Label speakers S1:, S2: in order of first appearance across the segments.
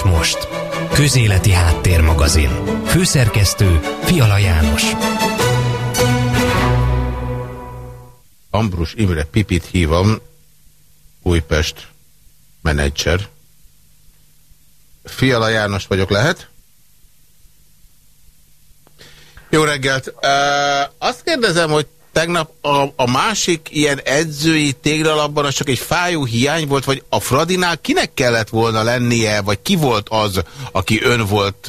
S1: és most. Közéleti Háttérmagazin. Főszerkesztő Fiala János.
S2: Ambrus Imre Pipit hívom, Újpest menedzser. Fiala János vagyok, lehet? Jó reggelt! Uh, azt kérdezem, hogy tegnap a, a másik ilyen edzői téglalapban az csak egy fájó hiány volt, vagy a Fradinál kinek kellett volna lennie, vagy ki volt az, aki ön volt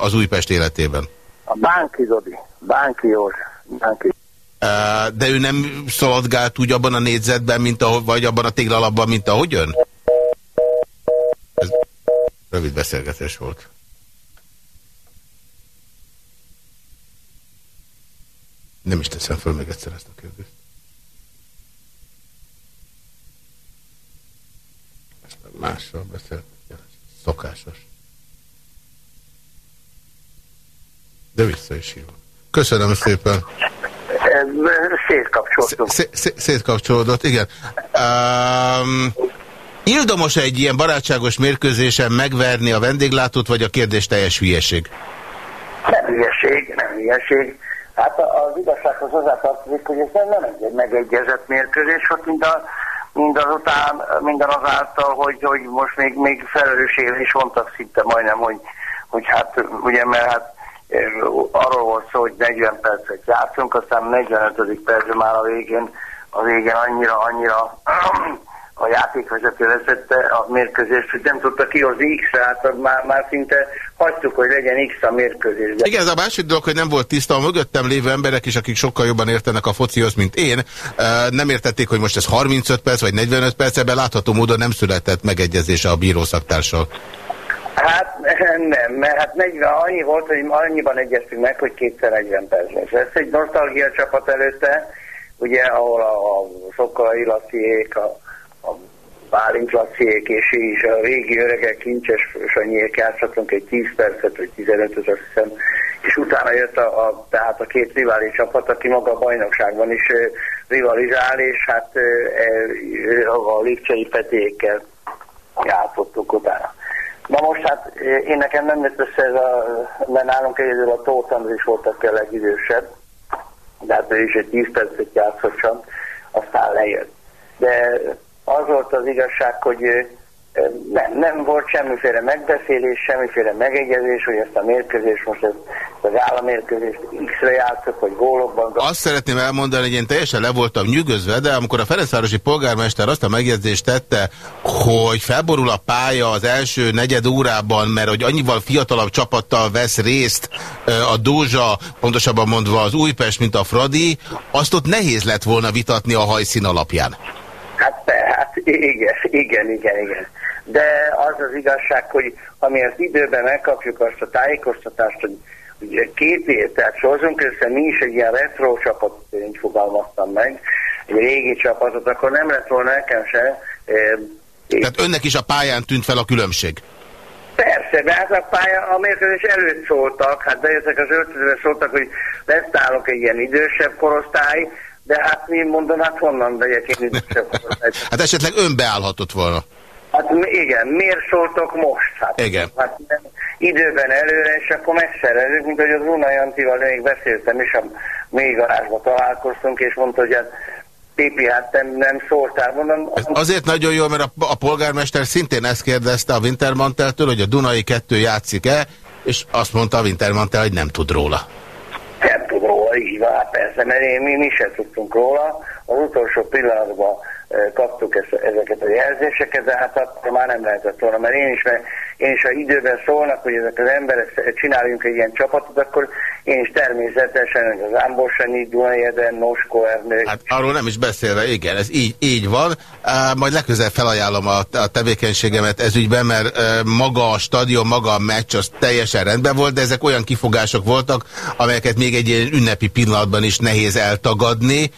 S2: az Újpest életében?
S3: A Bánki Zodi, Bánki József, Bánki.
S2: De ő nem szaladgált úgy abban a négyzetben, mint ahogy, vagy abban a téglalapban, mint ahogy ön? Ez rövid beszélgetés volt. Nem is teszem föl még egyszer ezt a kérdést. Ezt mással beszél. Szokásos. De vissza is hívom. Köszönöm szépen.
S3: Szétkapcsolódott.
S2: Szétkapcsolódott, igen. Um, Ildomos egy ilyen barátságos mérkőzésen megverni a vendéglátót, vagy a kérdés teljes hülyeség?
S3: Nem hülyeség, nem hülyeség. Hát az igazsághoz hozzátartozik, hogy ez nem egy megegyezett mérkőzés, hogy mind, a, mind azután, minden azáltal, hogy, hogy most még, még felelősségre is mondtak szinte majdnem, hogy, hogy hát ugye, mert hát arról volt szó, hogy 40 percet játszunk, aztán 45. percben már a végén, a végén annyira, annyira a játékvezető vezette a mérkőzést, hogy nem tudta kihozni X-re, hát már, már szinte hagytuk, hogy legyen X a mérkőzés.
S2: Igen, ez a másik dolog, hogy nem volt tiszta. A mögöttem lévő emberek is, akik sokkal jobban értenek a focihoz, mint én, nem értették, hogy most ez 35 perc vagy 45 perc, ebben látható módon nem született megegyezése a bírószaktársal.
S3: Hát nem, mert hát 40, annyi volt, hogy annyiban egyeztünk meg, hogy kétszer 40 perc lesz. Ez egy nosztalgia csapat előtte, ugye, ahol a, a Szokolai Laciék, a Bálint Laciék és is a régi öregek kincses Sanyiék játszottunk egy 10 percet, vagy 15-öt azt hiszem, és utána jött a, a, tehát a két rivális csapat, aki maga a bajnokságban is e, rivalizál, és hát e, a Lépcsei Petékkel játszottuk utána. Na most hát én nekem nem jött össze ez a, mert nálunk egyedül a Tóth Andris volt, a legidősebb, de hát ő is egy 10 percet játszott csak, aztán lejött. De az volt az igazság, hogy nem, nem volt semmiféle megbeszélés, semmiféle megegyezés, hogy ezt a mérkőzést most ez, az államérkőzést X-re játszok, hogy gólokban...
S2: Azt szeretném elmondani, hogy én teljesen le voltam nyűgözve, de amikor a Ferencvárosi polgármester azt a megjegyzést tette, hogy felborul a pálya az első negyed órában, mert hogy annyival fiatalabb csapattal vesz részt a Dózsa, pontosabban mondva az Újpest, mint a Fradi, azt ott nehéz lett volna vitatni a hajszín alapján.
S3: Igen, igen, igen, igen. De az az igazság, hogy ha mi ezt időben megkapjuk azt a tájékoztatást, hogy ugye két év, tehát hozzunk össze mi is egy ilyen retro csapatot, én így fogalmaztam meg, egy régi csapatot, akkor nem lett volna nekem se.
S2: E, tehát önnek is a pályán tűnt fel a különbség?
S3: Persze, de hát a pálya, a mérkőzés előtt szóltak, hát bejöttek az öltözőre, szóltak, hogy lesz egy ilyen idősebb korosztály, de hát én mondom, hát honnan vegyek én
S2: Hát esetleg ön beállhatott volna.
S3: Hát igen, miért szóltok most? Hát,
S2: igen.
S3: Hát időben előre, és akkor megszerezünk, mint hogy az Runa Jantival még beszéltem, és a mélygarázsba találkoztunk, és mondta, hogy hát Pipi, hát nem, nem szóltál, mondom.
S2: Ez azért nagyon jó, mert a, a polgármester szintén ezt kérdezte a Wintermanteltől, hogy a Dunai kettő játszik-e, és azt mondta a Wintermantel, hogy nem tud róla
S3: van, hát persze, mert én, mi, mi sem tudtunk róla. Az utolsó pillanatban kaptuk ezt, ezeket a jelzéseket, de hát akkor már nem lehetett volna, mert én is, mert én is, ha időben szólnak, hogy ezek az emberek csináljunk egy ilyen csapatot, akkor én is természetesen, az Ámborsanyi, Dunai Eden, Nosko Ernő.
S2: Hát arról nem is beszélve, igen, ez így, így van. Majd legközelebb felajánlom a, a tevékenységemet ez ügyben, mert maga a stadion, maga a meccs az teljesen rendben volt, de ezek olyan kifogások voltak, amelyeket még egy ilyen ünnepi pillanatban is nehéz eltagadni,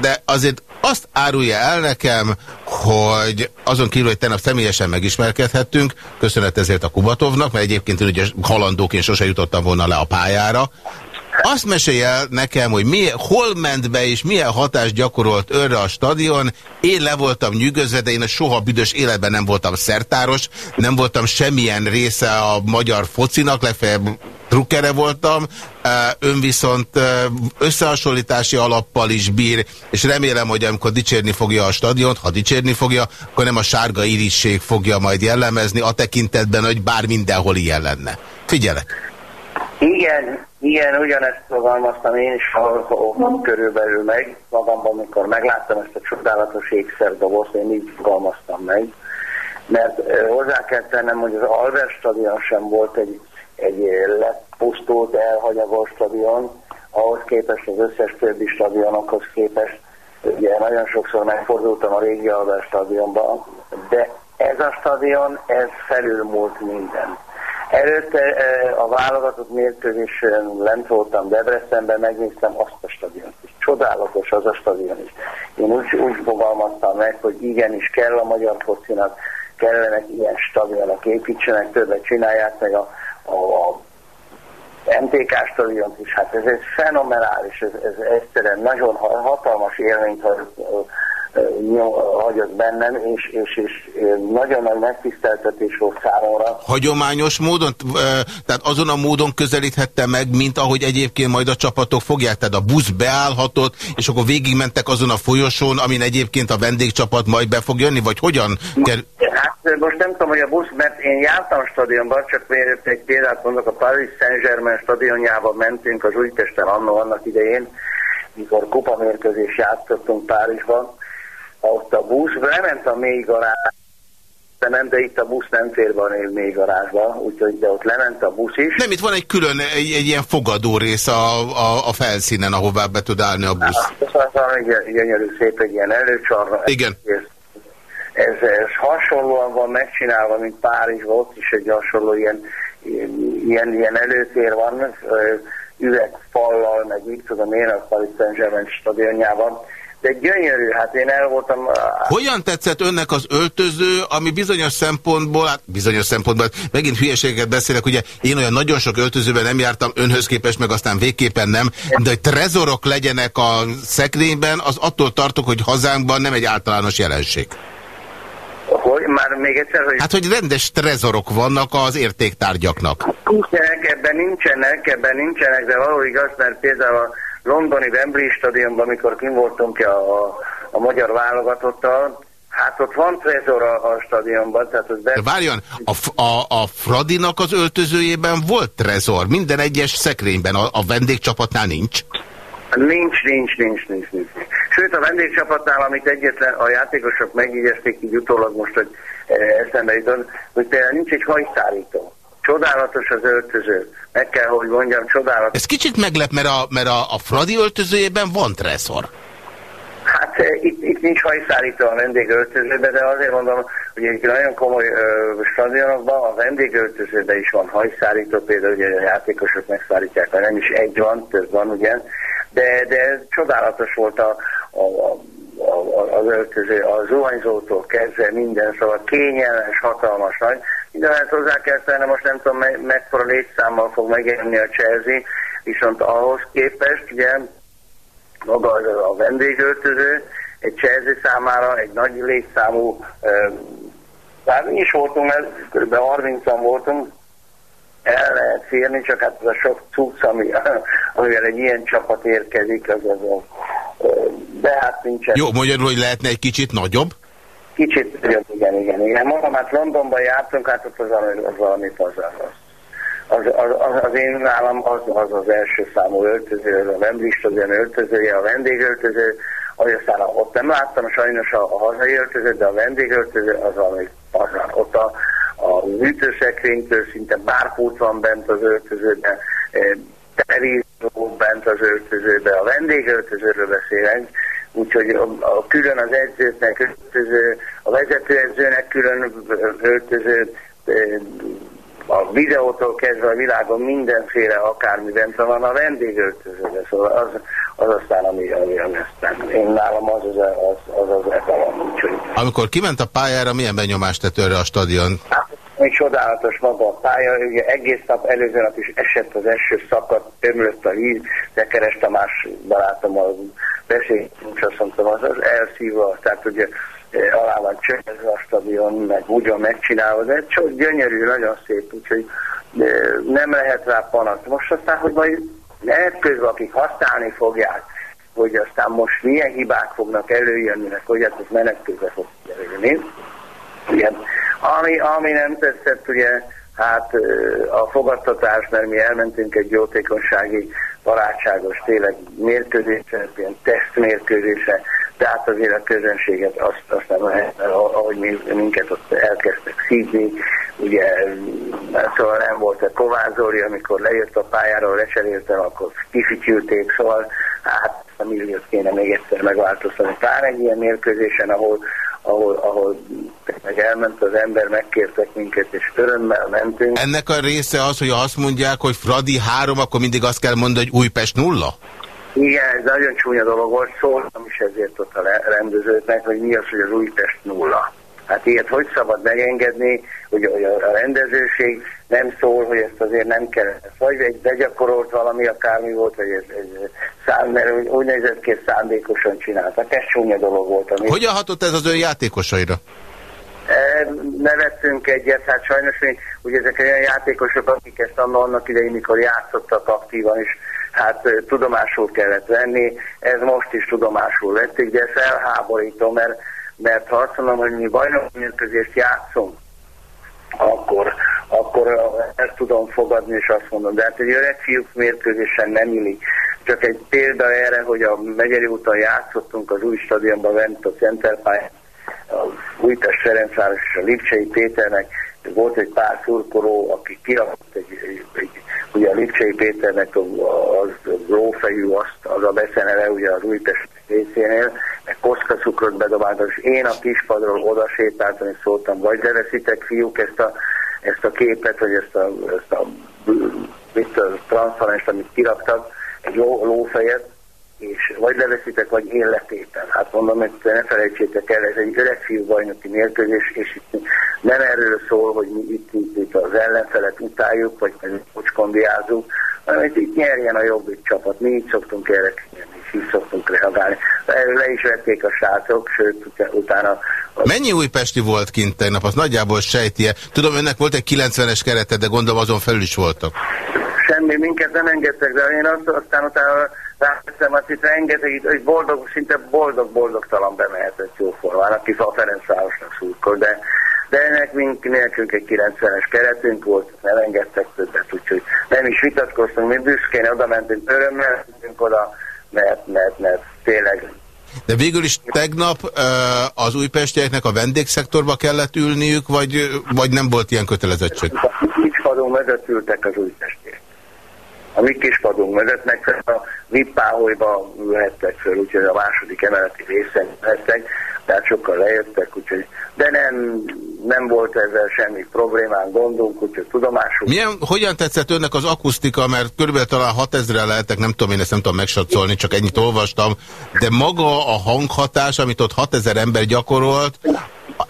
S2: de azért azt árulja el nekem, hogy azon kívül, hogy tegnap személyesen megismerkedhettünk, köszönet ezért a Kubatovnak, mert egyébként én ugye halandóként sose jutottam volna le a pályára. Azt mesélj el nekem, hogy milyen, hol ment be és milyen hatást gyakorolt önre a stadion. Én le voltam nyűgözve, de én soha büdös életben nem voltam szertáros, nem voltam semmilyen része a magyar focinak, legfeljebb trukkere voltam, ön viszont összehasonlítási alappal is bír, és remélem, hogy amikor dicsérni fogja a stadiont, ha dicsérni fogja, akkor nem a sárga irisség fogja majd jellemezni, a tekintetben, hogy bár mindenhol ilyen lenne. Figyelek!
S3: Igen, igen, ugyanezt fogalmaztam én is a körülbelül meg, magamban, amikor megláttam ezt a csodálatos ékszerdobozt, én így fogalmaztam meg, mert hozzá kell tennem, hogy az Albert stadion sem volt egy, egy lepusztult, elhanyagos stadion, ahhoz képest az összes többi stadionokhoz képest, ugye nagyon sokszor megfordultam a régi Albert stadionba, de ez a stadion, ez felülmúlt minden Előtte a válogatott mérkőzésen lent voltam Debrecenben, megnéztem azt a stadiont is. Csodálatos az a stadion is. Én úgy, úgy fogalmaztam meg, hogy igenis kell a magyar focinak, kellenek ilyen stadionok, építsenek, többet csinálják meg a, a, MTK stadiont is, hát ez egy fenomenális, ez, ez egyszerűen nagyon hatalmas élményt hagyott bennem, és, és, és nagyon nagy megtiszteltetés volt számomra.
S2: Hagyományos módon, tehát azon a módon közelíthette meg, mint ahogy egyébként majd a csapatok fogják, tehát a busz beállhatott, és akkor végigmentek azon a folyosón, amin egyébként a vendégcsapat majd be fog jönni, vagy hogyan?
S3: Hát most nem tudom, hogy a busz, mert én jártam stadionban, csak miért egy példát mondok, a Paris Saint-Germain stadionjába mentünk az Újpesten annó annak idején, mikor kupamérkőzés játszottunk Párizsban, ott a busz lement a mély garázs, de nem, de itt a busz nem fér be a mély garázsba, úgyhogy de ott lement a busz is.
S2: Nem, itt van egy külön, egy, egy ilyen fogadó rész a, a, a felszínen, ahová be tud állni a busz.
S3: Hát, az van egy gyönyörű szép, egy ilyen előcsarra.
S2: Igen.
S3: Ez, ez, ez hasonlóan van megcsinálva, mint Párizsban, ott is egy hasonló ilyen, ilyen, ilyen előtér van, üvegfallal, meg így tudom én, a Paris Saint-Germain stadionjában de gyönyörű, hát én el voltam...
S2: Hogyan tetszett önnek az öltöző, ami bizonyos szempontból, hát bizonyos szempontból, megint hülyeségeket beszélek, ugye én olyan nagyon sok öltözőben nem jártam, önhöz képest, meg aztán végképpen nem, de hogy trezorok legyenek a szekrényben, az attól tartok, hogy hazánkban nem egy általános jelenség.
S3: Hogy? Már még egyszer, hogy...
S2: Hát, hogy rendes trezorok vannak az értéktárgyaknak.
S3: Nincsenek, ebben nincsenek, ebben nincsenek, de való igaz, mert például a londoni Wembley stadionban, amikor kim voltunk a, a, a magyar válogatottal, Hát ott van trezor a, a stadionban, tehát az...
S2: De várjon, a, a, a Fradinak az öltözőjében volt trezor, minden egyes szekrényben, a, a vendégcsapatnál nincs?
S3: Nincs, nincs, nincs, nincs, nincs. Sőt, a vendégcsapatnál, amit egyetlen a játékosok megígyezték így utólag most, hogy e, eszembe jutott, hogy például nincs egy hajszárító. Csodálatos az öltöző. Meg kell, hogy mondjam, csodálatos.
S2: Ez kicsit meglep, mert a, mert a, a Fradi öltözőjében van treszor.
S3: Hát e, itt, itt nincs hajszárító a vendégöltözőben, de azért mondom, hogy egy nagyon komoly ö, stadionokban a vendégöltözőben is van hajszárító, például ugye a játékosok megszárítják, nem is egy van, több van, ugye, de, de csodálatos volt a, a, a az öltöző, a zuhanyzótól kezdve minden, szóval kényelmes, hatalmas nagy. Mindenhez hozzá kell tenni, most nem tudom, me mekkora létszámmal fog megjelenni a Chelsea, viszont ahhoz képest, ugye, maga az a vendégöltöző, egy Chelsea számára egy nagy létszámú, tehát mi is voltunk, kb. 30-an voltunk, el lehet férni, csak hát az a sok cucc, ami, amivel egy ilyen csapat érkezik, az az a, de hát nincsen.
S2: Jó, magyarul, hogy lehetne egy kicsit nagyobb?
S3: Kicsit nagyobb, igen, igen, igen. Mondom, hát Londonban jártunk, hát ott az, az valami pazar az. Az, az, az, az én nálam az, az az első számú öltöző, az a Wembley stadion öltözője, a vendégöltöző, ahogy aztán ott nem láttam sajnos a, a hazai öltöző, de a vendégöltöző az valami pazar. Ott a, a műtőszekrénytől szinte bárpót van bent az öltözőben, eh, televízió bent az öltözőben, a vendégöltözőről beszélünk, úgyhogy a, a külön az edzőknek öltöző, a vezetőedzőnek külön öltöző, a videótól kezdve a világon mindenféle akármi bent van a vendégöltözőben, szóval az, az aztán, ami, ami, ami aztán én nálam az az az, az, az etalon, úgyhogy.
S2: Amikor kiment a pályára, milyen benyomást tett őre a stadion?
S3: Hát, még csodálatos maga a pálya, ugye egész nap, előző nap is esett az eső, szakadt, ömlött a víz, de Keres Tamás barátommal beszéltünk, és azt mondtam, az, az elszívva, tehát ugye eh, alá van csökkentve a stadion, meg ugyan megcsinálva, de csak gyönyörű, nagyon szép, úgyhogy eh, nem lehet rá panasz. Most aztán, hogy majd lehet közben, akik használni fogják, hogy aztán most milyen hibák fognak előjönni, meg hogy ez menet közben fog előjönni. Igen. Ami, ami nem tetszett, ugye, hát a fogadtatás, mert mi elmentünk egy jótékonysági barátságos tényleg mérkőzésre, ilyen tesztmérkőzésre, tehát azért a közönséget azt, azt nem lehet, ahogy mi, minket ott elkezdtek szídni, ugye, szóval nem volt a Kovács amikor lejött a pályáról, lecseréltem, akkor kifityülték, szóval hát a milliót kéne még egyszer megváltoztatni. Pár egy ilyen mérkőzésen, ahol, ahol, ahol meg elment az ember, megkértek minket, és örömmel mentünk.
S2: Ennek a része az, hogy azt mondják, hogy Fradi három, akkor mindig azt kell mondani, hogy Újpest nulla?
S3: Igen, ez nagyon csúnya dolog volt, szóltam is ezért ott a rendezőknek, hogy mi az, hogy az Újpest nulla. Hát ilyet hogy szabad megengedni, hogy a rendezőség nem szól, hogy ezt azért nem kell. Vagy egy begyakorolt valami akármi volt, vagy ez, ez szám, mert úgy nézett ki, szándékosan csináltak. Ez csúnya dolog volt. Ami...
S2: Hogyan hatott ez az ön játékosaira?
S3: E, nevettünk egyet, hát sajnos mi, ugye ezek olyan játékosok, akik ezt annak idején, mikor játszottak aktívan is, hát tudomásul kellett venni, ez most is tudomásul vették, de felháborító, mert mert ha azt mondom, hogy mi bajnokmérkőzést játszunk, akkor, akkor ezt tudom fogadni, és azt mondom, de hát egy öreg fiúk mérkőzésen nem illik. Csak egy példa erre, hogy a Megyeri úton játszottunk az új stadionban, bent a Centerpályán, a Újpest Ferencváros és a Lipcsei Péternek volt egy pár szurkoló, aki kirakott egy, egy, egy ugye a Lipcsei Péternek az, az lófejű, azt, az a beszenele ugye az Újpest részénél, meg koszkaszukrot bedobáltam, és én a kispadról oda sétáltam, és szóltam, vagy leveszitek fiúk ezt a, ezt a képet, vagy ezt a, ezt a, transzparenst, amit kiraktak, egy ló, lófejet, és vagy leveszitek, vagy én letétem. Hát mondom, hogy ne felejtsétek el, ez egy öreg fiú bajnoki mérkőzés, és itt nem erről szól, hogy mi itt, itt, itt az ellenfelet utáljuk, vagy mocskondiázunk, hanem itt, itt nyerjen a jobbik csapat. Mi így szoktunk erre kérni, így szoktunk reagálni. Le is vették a srácok, sőt, utána...
S2: Mennyi újpesti volt kint tegnap? Az nagyjából sejti -e. Tudom, önnek volt egy 90-es kerete, de gondolom azon felül is voltak.
S3: Semmi, minket nem engedtek, de én azt, aztán utána Rávettem azt itt rengeteg, hogy boldog, szinte boldog-boldogtalan bemehetett jóformán, aki a Ferencvárosnak szurkol, de, de ennek mink nélkünk egy 90-es keretünk volt, nem engedtek többet, úgyhogy nem is vitatkoztunk, mi büszkén oda mentünk, örömmel mentünk oda, mert, mert, mert tényleg
S2: de végül is tegnap az újpestieknek a vendégszektorba kellett ülniük, vagy, vagy nem volt ilyen kötelezettség?
S3: Padon mögött ültek az újpestiek a mi kispadunk mögött, meg a Vippáholyba ülhettek föl, úgyhogy a második emeleti részen ülhettek, tehát sokkal lejöttek, úgyhogy, de nem, nem volt ezzel semmi problémán, gondunk, úgyhogy tudomásul.
S2: Milyen, hogyan tetszett önnek az akusztika, mert körülbelül talán 6000-re lehetek, nem tudom, én ezt nem tudom megsatszolni, csak ennyit olvastam, de maga a hanghatás, amit ott 6000 ember gyakorolt,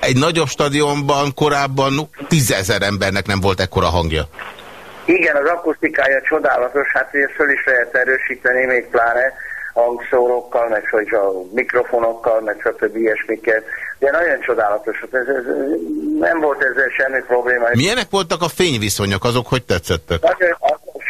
S2: egy nagyobb stadionban korábban tízezer embernek nem volt ekkora hangja.
S3: Igen, az akusztikája csodálatos, hát ezt föl is lehet erősíteni, még pláne hangszórókkal, meg hogy a mikrofonokkal, meg stb. ilyesmiket. De nagyon csodálatos, ez, ez, nem volt ezzel semmi probléma.
S2: Milyenek voltak a fényviszonyok, azok hogy tetszettek?
S3: Nagyon,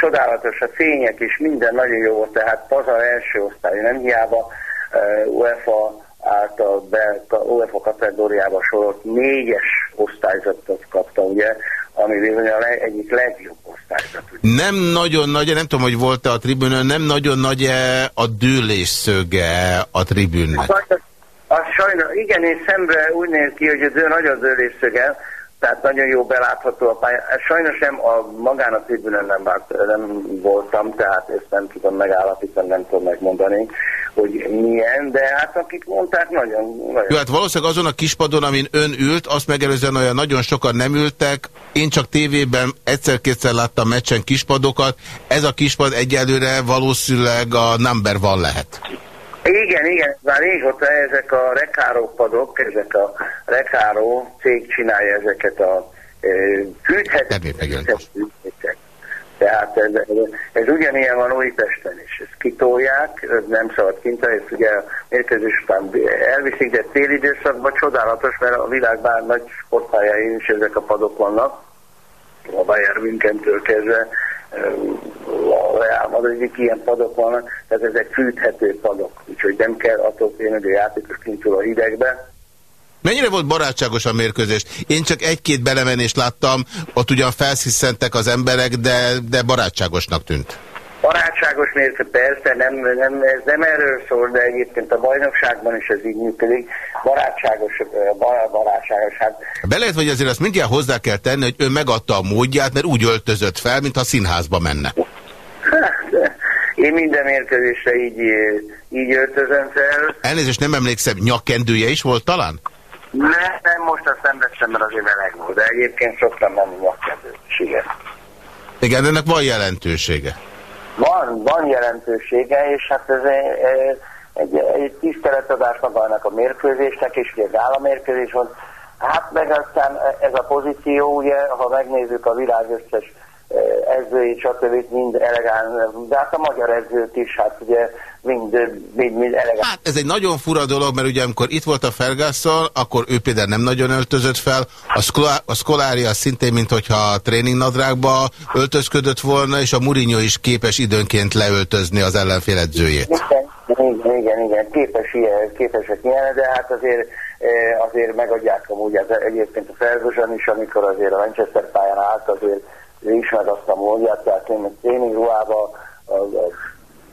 S3: csodálatos, a fények is, minden nagyon jó volt, tehát Pazar első osztály, nem hiába uh, UEFA által be, UEFA kategóriába sorolt négyes osztályzatot kapta, ugye, ami bizony a leg, egyik legjobb.
S2: Nem nagyon nagy, nem tudom, hogy volt-e a tribünön, nem nagyon nagy -e a dőlésszöge a tribünnek?
S3: Az, az sajnos, igen, én szembe úgy néz ki, hogy a dő nagy a dőlésszöge, tehát nagyon jó belátható a pálya. Sajnos nem a magán a tribünen nem, vált, nem voltam, tehát ezt nem tudom megállapítani, nem tudom megmondani, hogy milyen, de hát akik mondták, nagyon... nagyon.
S2: Jó, hát valószínűleg azon a kispadon, amin ön ült, azt megelőzően olyan nagyon sokan nem ültek. Én csak tévében egyszer-kétszer láttam meccsen kispadokat. Ez a kispad egyelőre valószínűleg a number van lehet.
S3: Igen, igen, már régóta ezek a rekáró padok, ezek a rekáró cég csinálja ezeket a fűthető tehát ez, ez, ez ugyanilyen van Újpesten is. Ezt kitolják, nem szabad kint, ezt ugye a mérkőzés után elviszik, de téli időszakban csodálatos, mert a világ bár nagy sportpályáin is ezek a padok vannak, a Bayern Münchentől kezdve, a Real Madridig ilyen padok vannak, tehát ezek fűthető padok, úgyhogy nem kell attól félni, hogy a játékos kint a hidegbe,
S2: Mennyire volt barátságos a mérkőzés? Én csak egy-két belemenést láttam, ott ugyan felsziszentek az emberek, de, de barátságosnak tűnt.
S3: Barátságos mérkőzés, persze, nem, nem, ez nem erről szól, de egyébként a bajnokságban is ez így működik. Barátságos, barátságos. Hát.
S2: Be lehet, hogy azért azt mindjárt hozzá kell tenni, hogy ő megadta a módját, mert úgy öltözött fel, mintha színházba menne.
S3: Hát, én minden mérkőzésre így, így öltözöm fel.
S2: Elnézést, nem emlékszem, nyakkendője is volt talán?
S3: Nem, nem, most azt nem veszem, mert azért meleg volt, de egyébként szoktam menni nyakkendőt is, igen.
S2: Igen, ennek van jelentősége.
S3: Van, van jelentősége, és hát ez egy, egy, egy tiszteletadás magának a mérkőzésnek, és ugye államérkőzés van. Hát meg aztán ez a pozíció, ugye, ha megnézzük a világ összes edzőit, stb. mind elegáns, de hát a magyar edzőt is, hát ugye mind, mind, mind elegáns.
S2: Hát ez egy nagyon fura dolog, mert ugye amikor itt volt a Ferguson, akkor ő például nem nagyon öltözött fel, a, Skla a Skolaria szintén, mint hogyha a tréningnadrágba öltözködött volna, és a Mourinho is képes időnként leöltözni az ellenfél edzőjét.
S3: Igen, igen, igen, igen. Képes ilyen, képesek ilyen, de hát azért azért megadják amúgy az, egyébként a Ferguson is, amikor azért a Manchester pályán állt, azért ő is megadta a módját, tehát én tréning ruhába az, az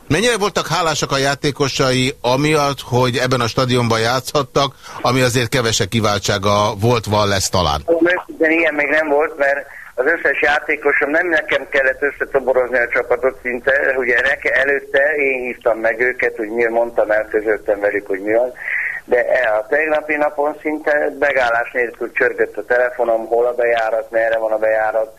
S2: Mennyire voltak hálásak a játékosai amiatt, hogy ebben a stadionban játszhattak, ami azért kevesek kiváltsága volt, van lesz talán?
S3: De ilyen még nem volt, mert az összes játékosom nem nekem kellett összetoborozni a csapatot szinte, ugye neke előtte én hívtam meg őket, hogy miért mondtam el, közöltem velük, hogy mi van, de e a tegnapi napon szinte megállás nélkül csörgött a telefonom, hol a bejárat, merre van a bejárat,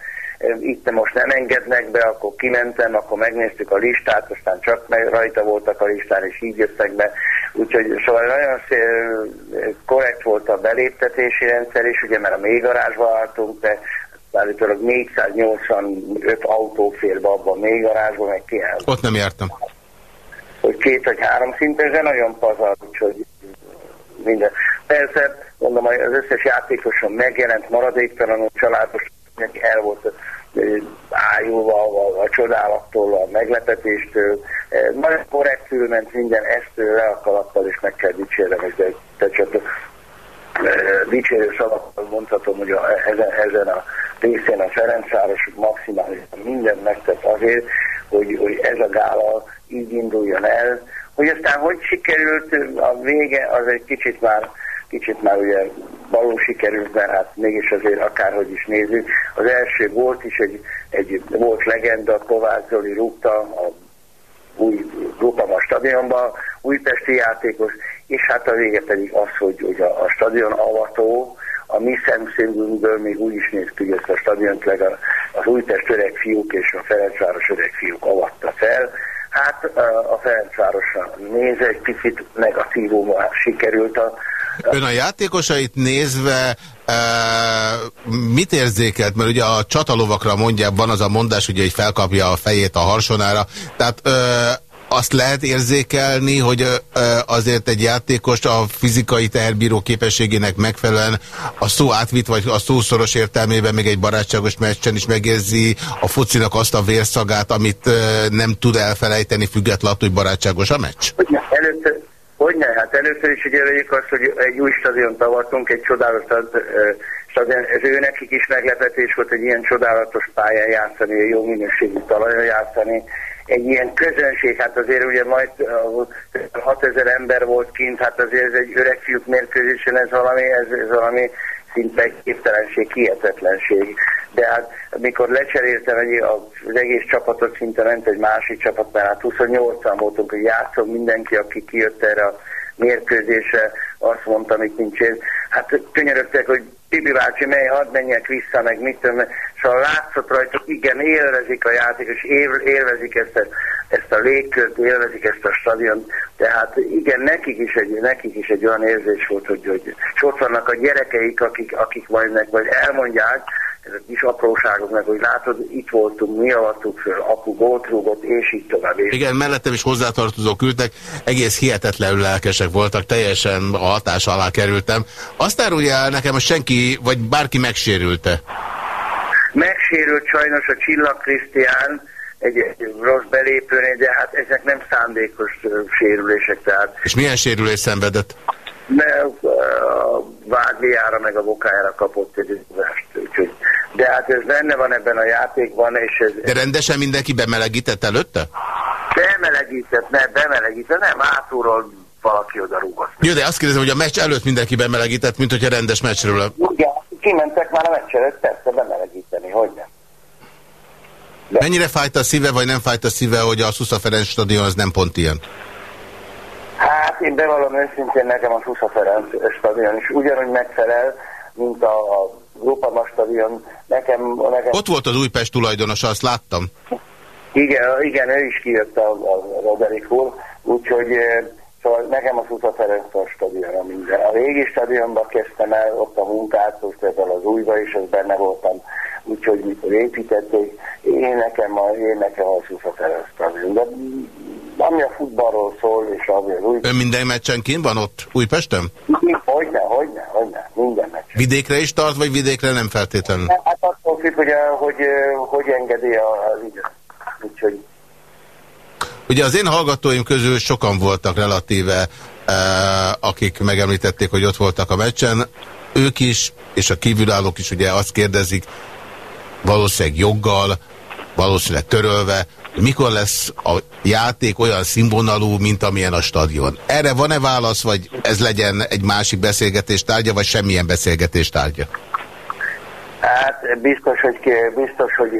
S3: itt most nem engednek be, akkor kimentem, akkor megnéztük a listát, aztán csak meg rajta voltak a listán, és így jöttek be. Úgyhogy szóval nagyon szél, korrekt volt a beléptetési rendszer is, ugye mert a mélygarázsba álltunk, de állítólag 485 autó fér be abban a mélygarázsba, meg ki
S2: Ott nem jártam.
S3: Hogy két vagy három szinten, de nagyon pazar, úgyhogy minden. Persze, mondom, az összes játékoson megjelent maradéktalanul családos neki el volt ájulva a, a csodálattól, a meglepetéstől. Nagyon korrektül ment minden, ezt le a és meg kell dicsérnem, de te csak dicsérő szavakkal mondhatom, hogy a, ezen, ezen a részén a Ferencváros maximálisan mindent megtett azért, hogy, hogy ez a gála így induljon el. Hogy aztán hogy sikerült a vége, az egy kicsit már kicsit már ugye való sikerült, mert hát mégis azért akárhogy is nézzük. Az első volt is egy, egy volt legenda, Kovács Zoli rúgta a új Grupama stadionba, újpesti játékos, és hát a vége pedig az, hogy, hogy a, a stadion avató, a mi szemszögünkből még úgy is néz ki, ezt a stadiont leg az Újpest öreg fiúk és a Ferencváros öreg fiúk avatta fel. Hát a Ferencvárosra néz egy picit negatívummal sikerült a,
S2: Ön a játékosait nézve e, mit érzékelt? Mert ugye a csatalovakra mondja, van az a mondás, hogy hogy felkapja a fejét a harsonára. Tehát e, azt lehet érzékelni, hogy azért egy játékos a fizikai teherbíró képességének megfelelően a szó átvitt, vagy a szószoros értelmében még egy barátságos meccsen is megérzi a focinak azt a vérszagát, amit nem tud elfelejteni, függetlenül, hogy barátságos a meccs?
S3: Először, Hogyne, hát először is ugye azt, hogy egy új stadiont avatunk, egy csodálatos stadion, ez ő nekik is meglepetés volt, egy ilyen csodálatos pályán játszani, egy jó minőségű talajon játszani, egy ilyen közönség, hát azért ugye majd 6000 ember volt kint, hát azért ez egy öreg fiúk mérkőzésen, ez valami, ez, ez valami szinte képtelenség, hihetetlenség. De hát mikor lecseréltem egy, az egész csapatot, szinte ment egy másik csapat, mert hát 28-an voltunk, hogy játszom mindenki, aki kijött erre a mérkőzésre, azt mondta, amit nincs én. Hát könyörögtek, hogy Tibi bácsi, mely, hadd menjek vissza, meg mit tudom, szóval látszott rajta, igen, élvezik a játék, és élvezik ezt a, ezt a légkört, élvezik ezt a stadiont, tehát igen, nekik is egy, nekik is egy olyan érzés volt, hogy, hogy és ott vannak a gyerekeik, akik, akik majd, meg, vagy elmondják, ezek kis apróságok, meg hogy látod, itt voltunk, mi avattuk föl, apu gótrúgott, és így tovább. És
S2: Igen, mellettem is hozzátartozók ültek, egész hihetetlenül lelkesek voltak, teljesen a hatás alá kerültem. Azt árulja el nekem, hogy senki, vagy bárki megsérülte.
S3: Megsérült sajnos a Csillag Krisztián, egy, egy rossz belépőnél, de hát ezek nem szándékos sérülések, tehát
S2: És milyen sérülés szenvedett?
S3: mert ö, a vágliára meg a bokájára kapott egy ütást, úgyhogy de hát ez benne van ebben a játékban, és ez
S2: De rendesen mindenki bemelegített előtte?
S3: bemelegített, ne, bemelegített, nem, átúról valaki oda rúgott.
S2: Jó, de azt kérdezem, hogy a meccs előtt mindenki bemelegített, mint hogyha rendes meccsről.
S3: Ugye, kimentek már a meccs előtt, persze bemelegíteni, hogy nem.
S2: Mennyire fájt a szíve, vagy nem fájt a szíve, hogy a Szusza Ferenc stadion az nem pont ilyen?
S3: Hát én bevallom őszintén nekem a Susza Ferenc stadion is ugyanúgy megfelel, mint a, a Grupama stadion. Nekem, nekem
S2: Ott volt az Újpest tulajdonosa, azt láttam.
S3: igen, igen, ő is kijött a, a Roderick úr, úgyhogy eh, szóval nekem a Susza Ferenc a stadion a minden. A régi stadionban kezdtem el ott a munkát, most ezzel az újba is, az benne voltam, úgyhogy mikor építették, én nekem a, én nekem a Susza Ferenc stadion. De ami a futballról szól, és ami az új...
S2: Ön minden meccsen kint van ott, Újpesten?
S3: Hogyne, hogyne, hogyne, minden.
S2: Vidékre is tart, vagy vidékre nem feltétlenül?
S3: Hát attól függ, hogy, hogy, eh, hogy engedi a- az idő. Úgyhogy
S2: Ugye az én hallgatóim közül sokan voltak relatíve, eh, akik megemlítették, hogy ott voltak a meccsen. Ők is, és a kívülállók is ugye azt kérdezik, valószínűleg joggal, valószínűleg törölve, mikor lesz a játék olyan színvonalú, mint amilyen a stadion. Erre van-e válasz, vagy ez legyen egy másik beszélgetés tárgya, vagy semmilyen beszélgetés tárgya?
S3: Hát biztos, hogy, biztos, hogy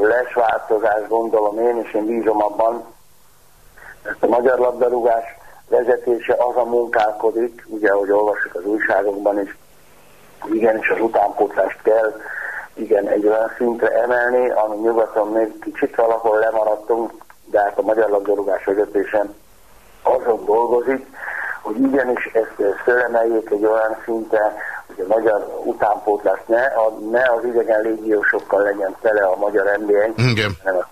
S3: lesz változás, gondolom én, és én bízom abban. Ezt a magyar labdarúgás vezetése az a munkálkodik, ugye, ahogy olvasjuk az újságokban is, igenis az utánpótlást kell igen, egy olyan szintre emelni, ami nyugaton még kicsit valahol lemaradtunk, de hát a magyar labdarúgás vezetésen azon dolgozik, hogy igenis ezt fölemeljék egy olyan szintre, hogy a magyar utánpótlás ne, a, ne az idegen légiósokkal legyen tele a magyar NBA,
S2: Igen.
S3: hanem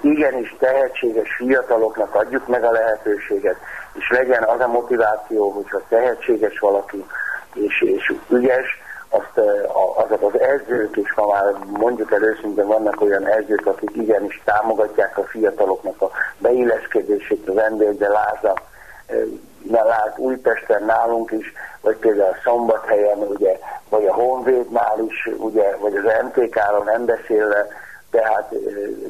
S3: igenis tehetséges fiataloknak adjuk meg a lehetőséget, és legyen az a motiváció, hogyha tehetséges valaki, és, és ügyes, azt eh, a- azok az edzők, és ma már mondjuk el őszintén vannak olyan edzők, akik igenis támogatják a fiataloknak a beilleszkedését az NB1-be Láza, eh, ne lát Újpesten nálunk is, vagy például Szombathelyen, ugye, vagy a Honvédnál is, ugye, vagy az MTK-ról nem beszélve, tehát eh,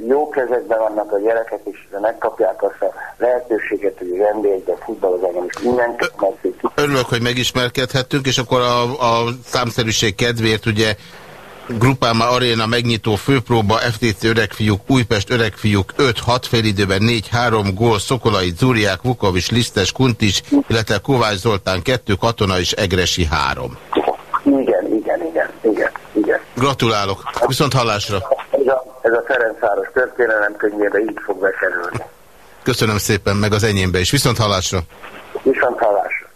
S3: jó kezekben vannak a gyerekek, és megkapják azt a lehetőséget, hogy az NB1-be futballozzanak, és mindenki megszék.
S2: Örülök, hogy megismerkedhettünk, és akkor a, a számszerűség kedvéért ugye Grupáma Aréna megnyitó főpróba, FTC öregfiúk, Újpest öregfiúk 5-6 félidőben 4-3 gól, Szokolai, Zúriák, Vukovics, Lisztes, Kuntis, illetve Kovács Zoltán 2, Katona és Egresi 3.
S3: Igen, igen, igen, igen, igen.
S2: Gratulálok. Viszont hallásra.
S3: Ez a, Ferencváros történelem könyvébe így fog bekerülni.
S2: Köszönöm szépen, meg az enyémbe is. Viszont hallásra.
S3: Viszont hallásra.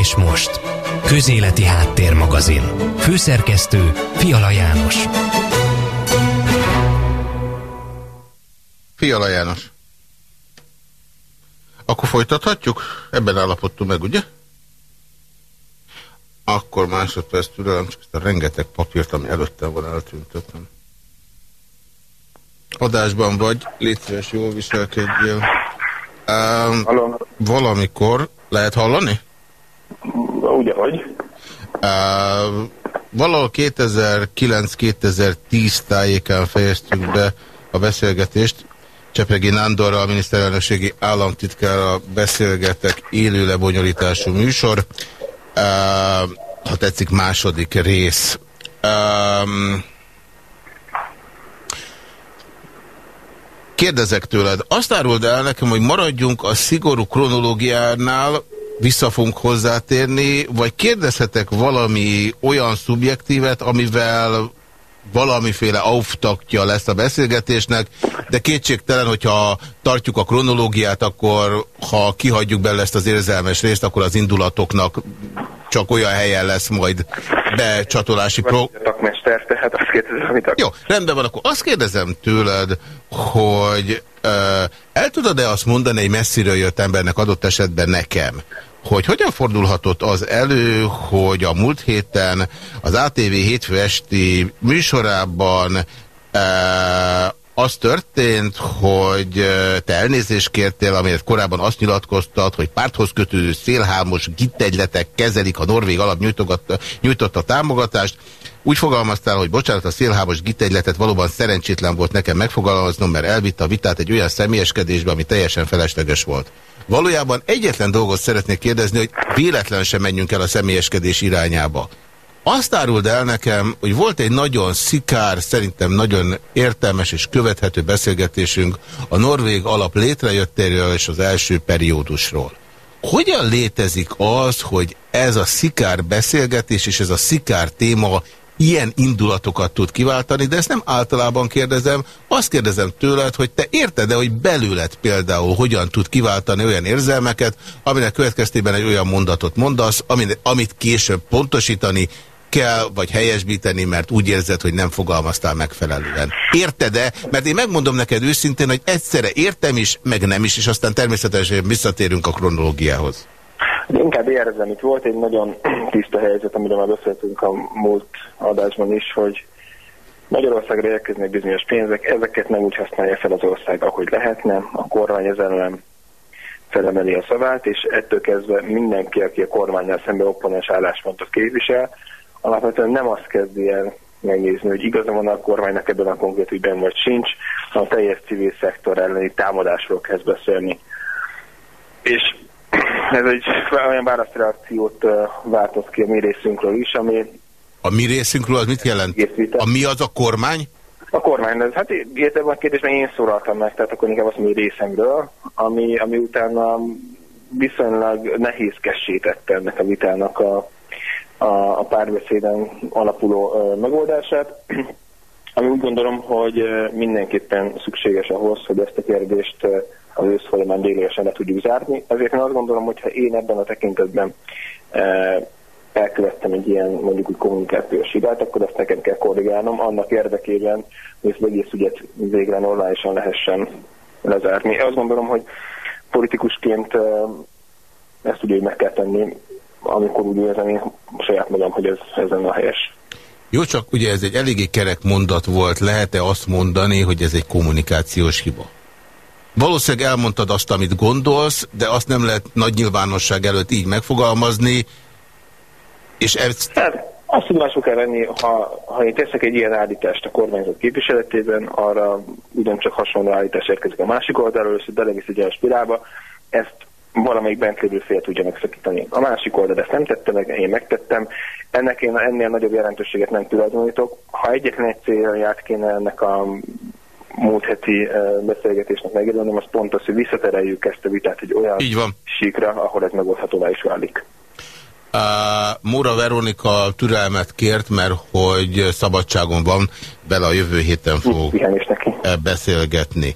S1: És most. Közéleti Háttérmagazin. Főszerkesztő Fiala János.
S2: Fiala János. Akkor folytathatjuk? Ebben állapodtunk meg, ugye? Akkor másodperc türelem, csak ezt a rengeteg papírt, ami előttem van, eltüntetem. Adásban vagy, légy szíves, jól viselkedjél. Um, valamikor, lehet hallani?
S4: ugye hogy?
S2: Uh, valahol 2009-2010 tájékán fejeztük be a beszélgetést. Csepegi Nándorral, a miniszterelnökségi államtitkára beszélgetek élő lebonyolítású műsor. Ha tetszik, második rész. Um, kérdezek tőled, azt áruld el nekem, hogy maradjunk a szigorú kronológiánál, vissza fogunk hozzátérni, vagy kérdezhetek valami olyan szubjektívet, amivel valamiféle auftaktja lesz a beszélgetésnek, de kétségtelen, hogyha tartjuk a kronológiát, akkor ha kihagyjuk belőle ezt az érzelmes részt, akkor az indulatoknak csak olyan helyen lesz majd becsatolási pro...
S4: Takmester, tehát azt kérdezem, amit
S2: Jó, rendben van, akkor azt kérdezem tőled, hogy uh, el tudod-e azt mondani egy messziről jött embernek adott esetben nekem, hogy hogyan fordulhatott az elő, hogy a múlt héten az ATV hétfő esti műsorában uh, az történt, hogy te elnézést kértél, amelyet korábban azt nyilatkoztat, hogy párthoz kötődő szélhámos gittegyletek kezelik a Norvég alap nyújtotta támogatást. Úgy fogalmaztál, hogy bocsánat, a szélhámos gittegyletet valóban szerencsétlen volt nekem megfogalmaznom, mert elvitte a vitát egy olyan személyeskedésbe, ami teljesen felesleges volt. Valójában egyetlen dolgot szeretnék kérdezni, hogy véletlen sem menjünk el a személyeskedés irányába. Azt áruld el nekem, hogy volt egy nagyon szikár, szerintem nagyon értelmes és követhető beszélgetésünk a Norvég alap létrejöttéről és az első periódusról. Hogyan létezik az, hogy ez a szikár beszélgetés és ez a szikár téma ilyen indulatokat tud kiváltani, de ezt nem általában kérdezem, azt kérdezem tőled, hogy te érted-e, hogy belőled például hogyan tud kiváltani olyan érzelmeket, aminek következtében egy olyan mondatot mondasz, amit, később pontosítani, kell, vagy helyesbíteni, mert úgy érzed, hogy nem fogalmaztál megfelelően. Érted-e? Mert én megmondom neked őszintén, hogy egyszerre értem is, meg nem is, és aztán természetesen visszatérünk a kronológiához.
S4: Inkább érzem, itt volt egy nagyon tiszta helyzet, amiről már beszéltünk a múlt adásban is, hogy Magyarországra érkeznek bizonyos pénzek, ezeket nem úgy használja fel az ország, ahogy lehetne, a kormány ezzel nem felemeli a szavát, és ettől kezdve mindenki, aki a kormányjal szemben opponens álláspontot képvisel, alapvetően nem azt kezdi el megnézni, hogy igaza van a kormánynak ebben a konkrét ügyben, vagy sincs, a teljes civil szektor elleni támadásról kezd beszélni. És ez egy olyan válaszreakciót váltott ki a mi részünkről is, ami...
S2: A mi részünkről az mit jelent? A mi az a kormány?
S4: A kormány, ez, hát értem a kérdésben én szólaltam meg, tehát akkor inkább azt mi részemről, ami, ami utána viszonylag nehézkessé tette ennek a vitának a a, a párbeszéden alapuló ö, megoldását, ami úgy gondolom, hogy mindenképpen szükséges ahhoz, hogy ezt a kérdést az ősz folyamán délősen le tudjuk zárni. Ezért én azt gondolom, hogy ha én ebben a tekintetben elkövettem egy ilyen mondjuk úgy kommunikációs hibát, akkor ezt nekem kell korrigálnom annak érdekében, hogy ezt egész ügyet végre normálisan lehessen lezárni. Azt gondolom, hogy politikusként ezt ugye meg kell tenni, amikor úgy érzem én saját magam, hogy ez, ez a helyes.
S2: Jó, csak ugye ez egy eléggé kerek mondat volt, lehet-e azt mondani, hogy ez egy kommunikációs hiba? Valószínűleg elmondtad azt, amit gondolsz, de azt nem lehet nagy nyilvánosság előtt így megfogalmazni, és ezt...
S4: Hát, azt tudomásul kell venni, ha, ha én teszek egy ilyen állítást a kormányzat képviseletében, arra ugyancsak hasonló állítás érkezik a másik oldalról, és belevisz egy olyan spirálba, ezt valamelyik bent lévő fél tudja megszakítani. A másik oldal ezt nem tette meg, én megtettem. Ennek én ennél nagyobb jelentőséget nem tulajdonítok. Ha egyetlen egy célját kéne ennek a múlt heti beszélgetésnek megjelölnöm, az pont az, hogy visszatereljük ezt a vitát egy olyan
S2: Így van.
S4: síkra, ahol ez megoldhatóvá is válik.
S2: Uh, Móra Veronika türelmet kért, mert hogy szabadságon van, bele a jövő héten fog beszélgetni.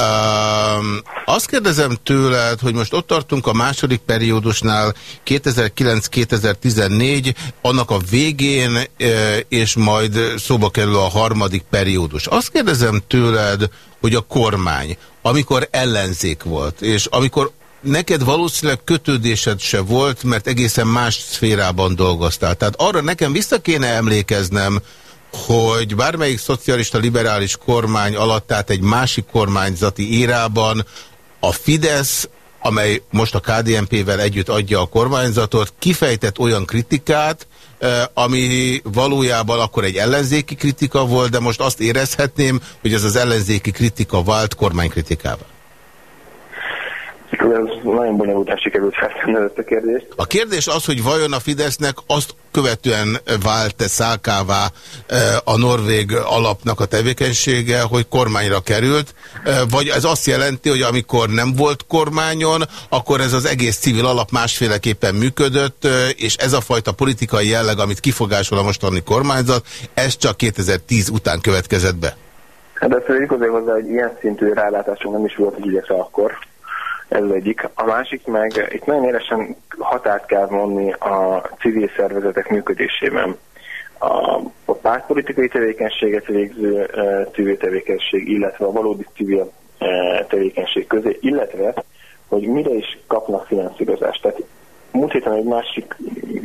S2: Um, azt kérdezem tőled, hogy most ott tartunk a második periódusnál 2009-2014, annak a végén, és majd szóba kerül a harmadik periódus. Azt kérdezem tőled, hogy a kormány, amikor ellenzék volt, és amikor neked valószínűleg kötődésed se volt, mert egészen más szférában dolgoztál. Tehát arra nekem vissza kéne emlékeznem, hogy bármelyik szocialista liberális kormány alatt, tehát egy másik kormányzati érában a Fidesz, amely most a KDNP-vel együtt adja a kormányzatot, kifejtett olyan kritikát, ami valójában akkor egy ellenzéki kritika volt, de most azt érezhetném, hogy ez az ellenzéki kritika vált kormánykritikával.
S4: Ez nagyon bonyolultan sikerült feltenni ezt a kérdést.
S2: A kérdés az, hogy vajon a Fidesznek azt követően vált-e szálkává e, a norvég alapnak a tevékenysége, hogy kormányra került, e, vagy ez azt jelenti, hogy amikor nem volt kormányon, akkor ez az egész civil alap másféleképpen működött, e, és ez a fajta politikai jelleg, amit kifogásol a mostani kormányzat, ez csak 2010 után következett be?
S4: Hát ez igazi hozzá, hogy ilyen szintű rálátásunk nem is volt ügyekre akkor. Ez egyik. A másik meg, itt nagyon élesen határt kell vonni a civil szervezetek működésében. A, a pártpolitikai tevékenységet végző e, civil tevékenység, illetve a valódi civil e, tevékenység közé, illetve, hogy mire is kapnak finanszírozást. Tehát múlt héten egy másik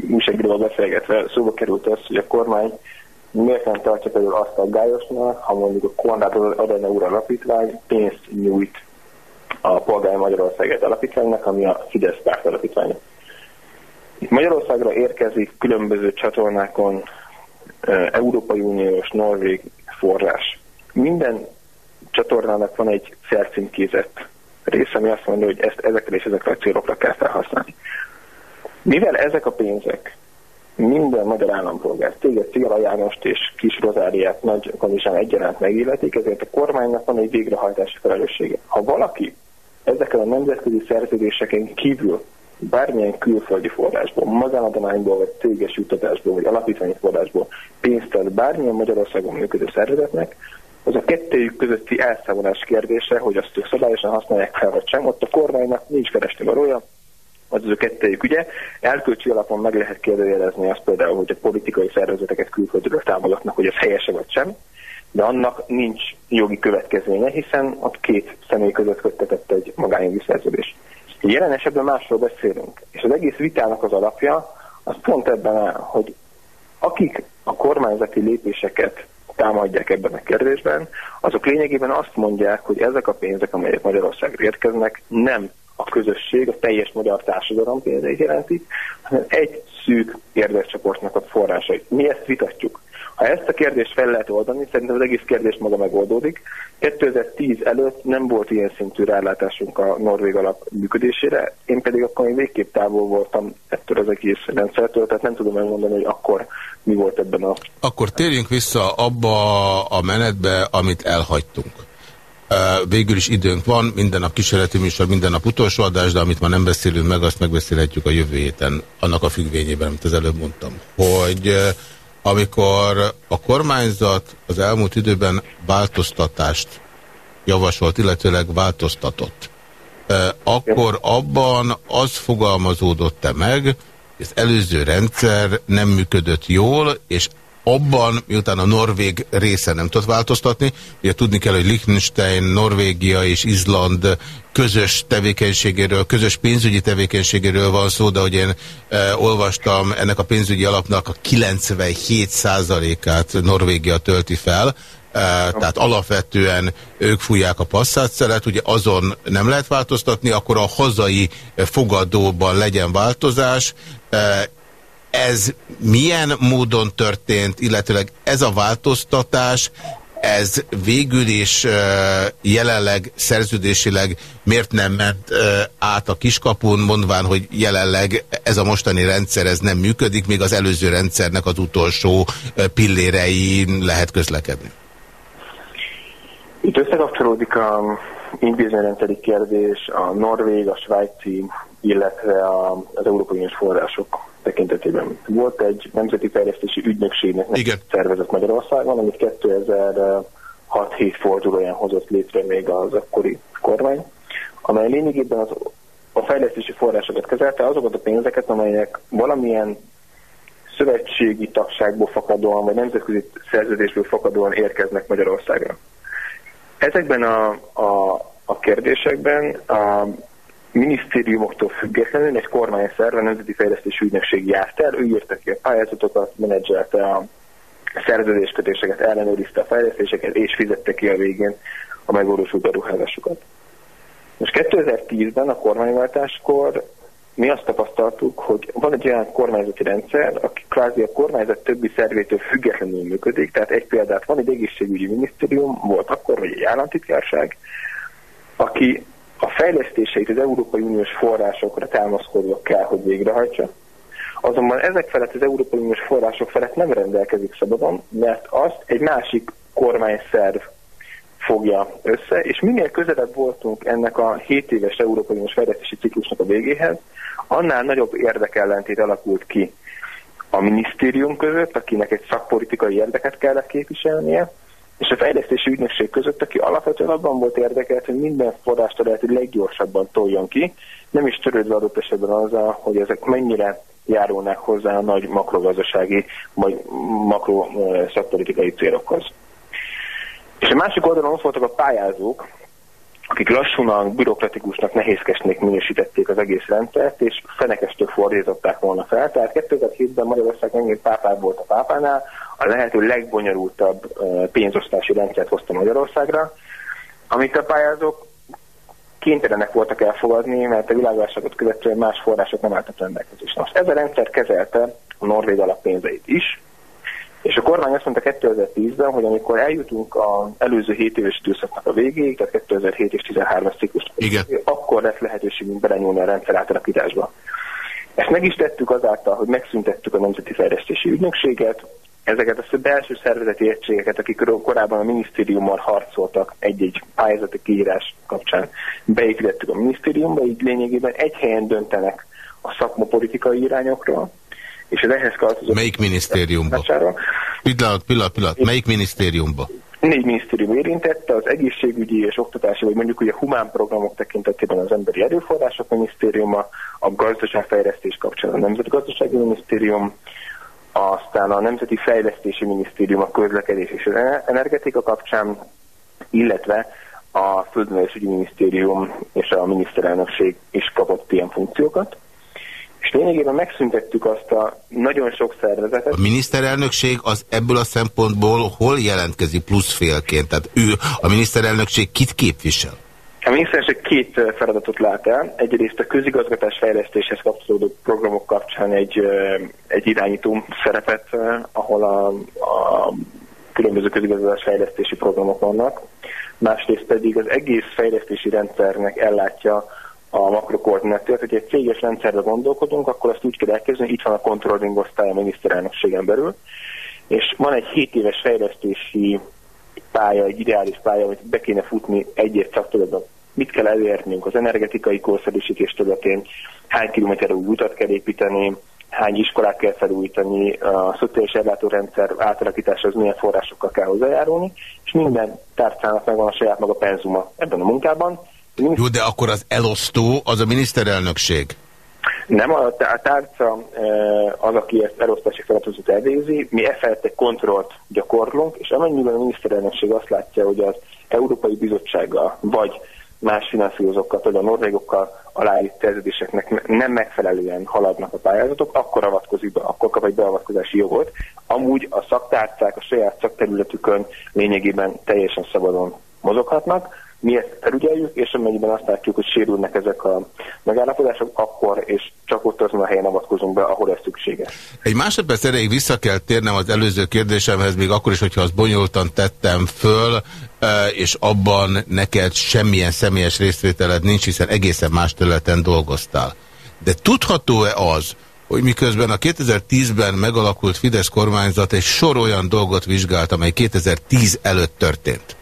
S4: újságíróval beszélgetve szóba került az, hogy a kormány miért nem tartja például azt aggályosnak, ha mondjuk a Konrad Adenauer alapítvány pénzt nyújt a Polgári Magyarországet alapítványnak, ami a Fidesz párt alapítványa. Magyarországra érkezik különböző csatornákon Európai Uniós, Norvég forrás. Minden csatornának van egy felcímkézett része, ami azt mondja, hogy ezt ezekre és ezekre a célokra kell felhasználni. Mivel ezek a pénzek minden magyar állampolgár, téged Cigala Jánost és Kis Rozáriát nagy kondisán egyaránt megilletik, ezért a kormánynak van egy végrehajtási felelőssége. Ha valaki ezeken a nemzetközi szerződéseken kívül bármilyen külföldi forrásból, magánadományból, vagy céges juttatásból, vagy alapítványi forrásból pénzt ad bármilyen Magyarországon működő szervezetnek, az a kettőjük közötti elszámolás kérdése, hogy azt ők szabályosan használják fel, vagy sem. Ott a kormánynak nincs keresni valója, az az a kettőjük ugye. Elkölcsi alapon meg lehet kérdőjelezni azt például, hogy a politikai szervezeteket külföldről támogatnak, hogy ez helyese vagy sem de annak nincs jogi következménye, hiszen ott két személy között köttetett egy magánjogi szerződés. Jelen esetben másról beszélünk, és az egész vitának az alapja az pont ebben áll, hogy akik a kormányzati lépéseket támadják ebben a kérdésben, azok lényegében azt mondják, hogy ezek a pénzek, amelyek Magyarországra érkeznek, nem a közösség, a teljes magyar társadalom pénzeit jelentik, hanem egy szűk érdekcsoportnak a forrásait. Mi ezt vitatjuk. Ha ezt a kérdést fel lehet oldani, szerintem az egész kérdés maga megoldódik. 2010 előtt nem volt ilyen szintű rálátásunk a Norvég alap működésére, én pedig akkor még végképp távol voltam ettől az egész rendszertől, tehát nem tudom megmondani, hogy akkor mi volt ebben a...
S2: Akkor térjünk vissza abba a menetbe, amit elhagytunk. Végül is időnk van, minden nap kísérleti műsor, minden nap utolsó adás, de amit ma nem beszélünk meg, azt megbeszélhetjük a jövő héten, annak a függvényében, amit az előbb mondtam. Hogy amikor a kormányzat az elmúlt időben változtatást javasolt, illetőleg változtatott, akkor abban az fogalmazódott-e meg, az előző rendszer nem működött jól, és abban, miután a Norvég része nem tud változtatni, ugye tudni kell, hogy Liechtenstein, Norvégia és Izland közös tevékenységéről, közös pénzügyi tevékenységéről van szó, de hogy én e, olvastam, ennek a pénzügyi alapnak a 97%-át Norvégia tölti fel, e, tehát alapvetően ők fújják a passzátszeret, ugye azon nem lehet változtatni, akkor a hazai fogadóban legyen változás, e, ez milyen módon történt, illetőleg ez a változtatás, ez végül is jelenleg szerződésileg miért nem ment át a kiskapun, mondván, hogy jelenleg ez a mostani rendszer ez nem működik, még az előző rendszernek az utolsó pillérei lehet közlekedni?
S4: Itt összekapcsolódik a intézményrendszeri kérdés, a norvég, a svájci, illetve az Európai Uniós források tekintetében. Volt egy nemzeti fejlesztési ügynökségnek Igen. szervezet Magyarországon, amit 2006-7 fordulóján hozott létre még az akkori kormány, amely lényegében az, a fejlesztési forrásokat kezelte, azokat a pénzeket, amelyek valamilyen szövetségi tagságból fakadóan, vagy nemzetközi szerződésből fakadóan érkeznek Magyarországra. Ezekben a, a, a kérdésekben a minisztériumoktól függetlenül egy kormányszerve, Nemzeti Fejlesztési Ügynökség járt el, ő írta ki a pályázatokat, menedzselte a szerződéskötéseket, ellenőrizte a fejlesztéseket, és fizette ki a végén a megvalósult beruházásokat. Most 2010-ben a kormányváltáskor mi azt tapasztaltuk, hogy van egy olyan kormányzati rendszer, aki kvázi a kormányzat többi szervétől függetlenül működik, tehát egy példát van egy egészségügyi minisztérium, volt akkor, vagy egy államtitkárság, aki a fejlesztéseit az Európai Uniós forrásokra támaszkodva kell, hogy végrehajtsa. Azonban ezek felett az Európai Uniós források felett nem rendelkezik szabadon, mert azt egy másik kormányszerv fogja össze, és minél közelebb voltunk ennek a 7 éves Európai Uniós fejlesztési ciklusnak a végéhez, annál nagyobb érdekellentét alakult ki a minisztérium között, akinek egy szakpolitikai érdeket kellett képviselnie, és a fejlesztési ügynökség között, aki alapvetően abban volt érdekelt, hogy minden forrást a lehető leggyorsabban toljon ki, nem is törődve adott esetben azzal, hogy ezek mennyire járulnak hozzá a nagy makrogazdasági vagy makro szakpolitikai célokhoz. És a másik oldalon ott voltak a pályázók, akik lassúnak, bürokratikusnak, nehézkesnek minősítették az egész rendszert, és fenekestől fordították volna fel. Tehát 2007-ben Magyarország megint pápább volt a pápánál, a lehető legbonyolultabb pénzosztási rendszert hozta Magyarországra, amit a pályázók kénytelenek voltak elfogadni, mert a világválságot követően más források nem álltak rendelkezésre. Most ez a rendszer kezelte a norvég alappénzeit is, és a kormány azt mondta 2010-ben, hogy amikor eljutunk az előző 7 éves időszaknak a végéig, tehát 2007 és 13-as ciklus, akkor lesz lehetőségünk belenyúlni a rendszer átalakításba. Ezt meg is tettük azáltal, hogy megszüntettük a Nemzeti Fejlesztési Ügynökséget, ezeket a belső szervezeti egységeket, akik korábban a minisztériummal harcoltak egy-egy pályázati kiírás kapcsán, beépítettük a minisztériumba, így lényegében egy helyen döntenek a szakmapolitikai irányokról, és az ehhez tartozó...
S2: Melyik minisztériumba? Pillanat, pillanat, pillanat. Melyik minisztériumba?
S4: Négy minisztérium érintette, az egészségügyi és oktatási, vagy mondjuk ugye humán programok tekintetében az Emberi Erőforrások Minisztériuma, a gazdaságfejlesztés kapcsán a Nemzetgazdasági Minisztérium, aztán a Nemzeti Fejlesztési Minisztérium a közlekedés és az energetika kapcsán, illetve a Földművelésügyi Minisztérium és a miniszterelnökség is kapott ilyen funkciókat és lényegében megszüntettük azt a nagyon sok szervezetet.
S2: A miniszterelnökség az ebből a szempontból hol jelentkezik pluszfélként? Tehát ő, a miniszterelnökség kit képvisel?
S4: A miniszterelnökség két feladatot lát el. Egyrészt a közigazgatás fejlesztéshez kapcsolódó programok kapcsán egy, egy irányító szerepet, ahol a, a különböző közigazgatás fejlesztési programok vannak. Másrészt pedig az egész fejlesztési rendszernek ellátja a makrokoordinációt, hogy egy céges rendszerbe gondolkodunk, akkor azt úgy kell elkezdeni, itt van a controlling osztály a miniszterelnökségen belül, és van egy 7 éves fejlesztési pálya, egy ideális pálya, amit be kéne futni egy-egy szakterületben. Mit kell elérnünk az energetikai korszerűsítés területén, hány kilométer új utat kell építeni, hány iskolát kell felújítani, a szociális ellátórendszer átalakításhoz milyen forrásokkal kell hozzájárulni, és minden tárcának megvan a saját maga penzuma ebben a munkában,
S2: jó, de akkor az elosztó az a miniszterelnökség?
S4: Nem, a, a tárca e, az, aki ezt elosztási feladatot elvégzi, mi e felett egy kontrollt gyakorlunk, és amennyiben a miniszterelnökség azt látja, hogy az Európai Bizottsággal vagy más finanszírozókkal, például a norvégokkal aláírt szerződéseknek nem megfelelően haladnak a pályázatok, akkor avatkozik be, akkor kap egy beavatkozási jogot. Amúgy a szaktárcák a saját szakterületükön lényegében teljesen szabadon mozoghatnak, mi ezt felügyeljük, és amennyiben azt látjuk, hogy sérülnek ezek a megállapodások, akkor és csak ott azon a helyen avatkozunk be, ahol ez szükséges.
S2: Egy másodperc erejéig vissza kell térnem az előző kérdésemhez, még akkor is, hogyha azt bonyolultan tettem föl, és abban neked semmilyen személyes részvételed nincs, hiszen egészen más területen dolgoztál. De tudható-e az, hogy miközben a 2010-ben megalakult Fidesz kormányzat egy sor olyan dolgot vizsgált, amely 2010 előtt történt,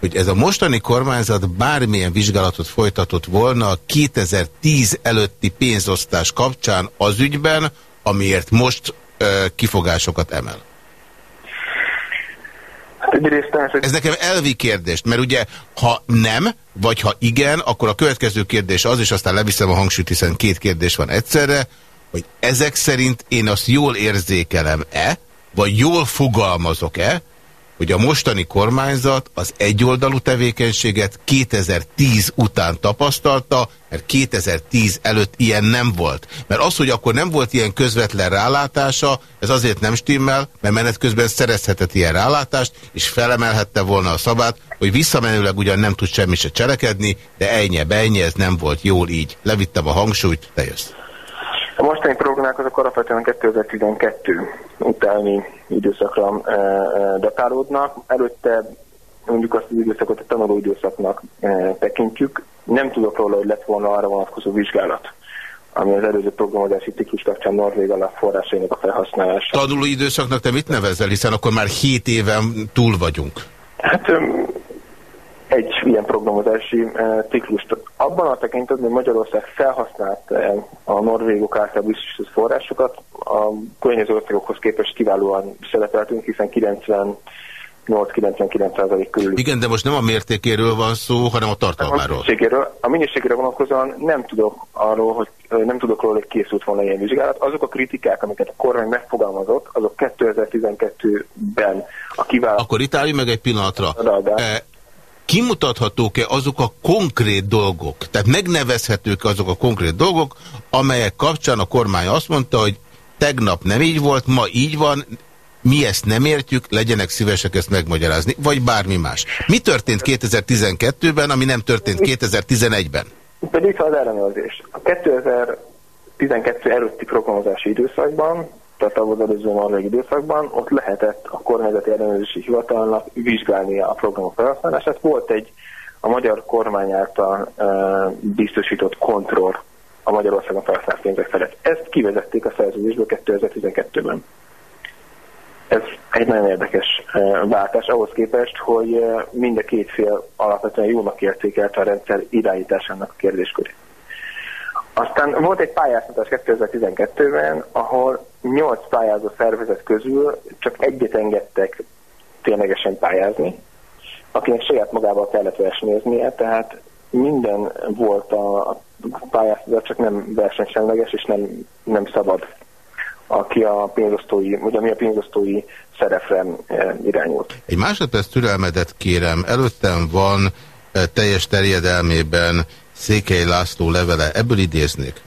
S2: hogy ez a mostani kormányzat bármilyen vizsgálatot folytatott volna a 2010 előtti pénzosztás kapcsán az ügyben, amiért most ö, kifogásokat emel. Ez nekem elvi kérdés, mert ugye ha nem, vagy ha igen, akkor a következő kérdés az, és aztán leviszem a hangsúlyt, hiszen két kérdés van egyszerre, hogy ezek szerint én azt jól érzékelem-e, vagy jól fogalmazok-e, hogy a mostani kormányzat az egyoldalú tevékenységet 2010 után tapasztalta, mert 2010 előtt ilyen nem volt. Mert az, hogy akkor nem volt ilyen közvetlen rálátása, ez azért nem stimmel, mert menet közben szerezhetett ilyen rálátást, és felemelhette volna a szabát, hogy visszamenőleg ugyan nem tud semmi se cselekedni, de ennyi, ennyi, ez nem volt jól így. Levittem a hangsúlyt, te jössz.
S4: A mostani problémák azok alapvetően 2012 utáni időszakra e, e, datálódnak. Előtte mondjuk azt az időszakot a tanuló időszaknak e, tekintjük. Nem tudok róla, hogy lett volna arra vonatkozó vizsgálat ami az előző programozási ciklus kapcsán Norvég alap forrásainak a felhasználása.
S2: Tanuló időszaknak te mit nevezel, hiszen akkor már 7 éven túl vagyunk?
S4: Hát egy ilyen programozási ciklust. Abban a tekintetben, hogy Magyarország felhasznált a norvégok által biztosított forrásokat, a környező országokhoz képest kiválóan szerepeltünk, hiszen 90 8-99% körül.
S2: Igen, de most nem a mértékéről van szó, hanem a tartalmáról. A
S4: minőségéről, a minőségére vonatkozóan nem tudok arról, hogy nem tudok róla, hogy készült volna ilyen vizsgálat. Azok a kritikák, amiket a kormány megfogalmazott, azok 2012-ben a kiválasztás...
S2: Akkor itt meg egy pillanatra. Kimutathatók-e azok a konkrét dolgok, tehát megnevezhetők -e azok a konkrét dolgok, amelyek kapcsán a kormány azt mondta, hogy tegnap nem így volt, ma így van, mi ezt nem értjük, legyenek szívesek ezt megmagyarázni, vagy bármi más. Mi történt 2012-ben, ami nem történt 2011-ben?
S4: Pedig az ellenőrzés. A 2012 előtti programozási időszakban, tehát az előző norvég időszakban, ott lehetett a kormányzati ellenőrzési hivatalnak vizsgálnia a programok felhasználását. Volt egy a magyar kormány által e, biztosított kontroll a Magyarországon felhasznált pénzek felett. Ezt kivezették a szerződésből 2012-ben. Ez egy nagyon érdekes váltás ahhoz képest, hogy mind a két fél alapvetően jónak értékelte a rendszer irányításának a kérdéskörét. Aztán volt egy pályáztatás 2012-ben, ahol 8 pályázó szervezet közül csak egyet engedtek ténylegesen pályázni, akinek saját magával kellett versenyeznie, tehát minden volt a pályáztatás, csak nem versenysemleges és nem, nem szabad aki a pénzosztói, vagy ami a pénzosztói szerepre eh, irányult.
S2: Egy másodperc türelmedet kérem, előttem van eh, teljes terjedelmében Székely László levele, ebből idéznék.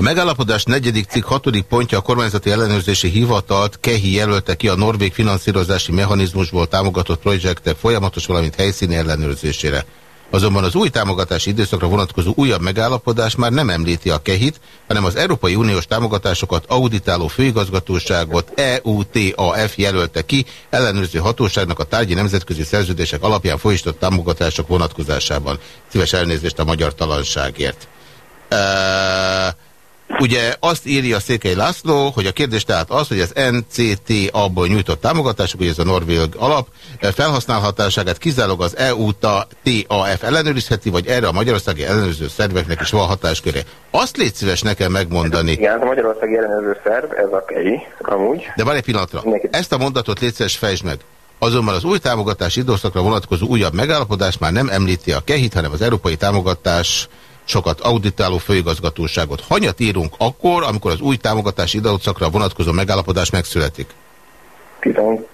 S2: A megállapodás negyedik cikk hatodik pontja a kormányzati ellenőrzési hivatalt KEHI jelölte ki a norvég finanszírozási mechanizmusból támogatott projektek folyamatos, valamint helyszíni ellenőrzésére. Azonban az új támogatási időszakra vonatkozó újabb megállapodás már nem említi a KEHIT, hanem az Európai Uniós támogatásokat auditáló főigazgatóságot EUTAF jelölte ki, ellenőrző hatóságnak a tárgyi nemzetközi szerződések alapján folyosított támogatások vonatkozásában. Szíves elnézést a magyar talanságért. Uh, Ugye azt írja Székely László, hogy a kérdés tehát az, hogy az NCT abból nyújtott támogatások, hogy ez a Norvég alap felhasználhatáságát kizárólag az EU-TAF ellenőrizheti, vagy erre a magyarországi ellenőrző szerveknek is van hatásköre. Azt légy szíves nekem megmondani.
S4: Igen, a magyarországi ellenőrző szerv, ez a KEI, amúgy.
S2: De van egy pillanatra. Ezt a mondatot légy szíves fejtsd meg. Azonban az új támogatás időszakra vonatkozó újabb megállapodás már nem említi a KEHIT, hanem az európai támogatás sokat auditáló főigazgatóságot. Hanyat írunk akkor, amikor az új támogatási időszakra vonatkozó megállapodás megszületik?
S4: 12.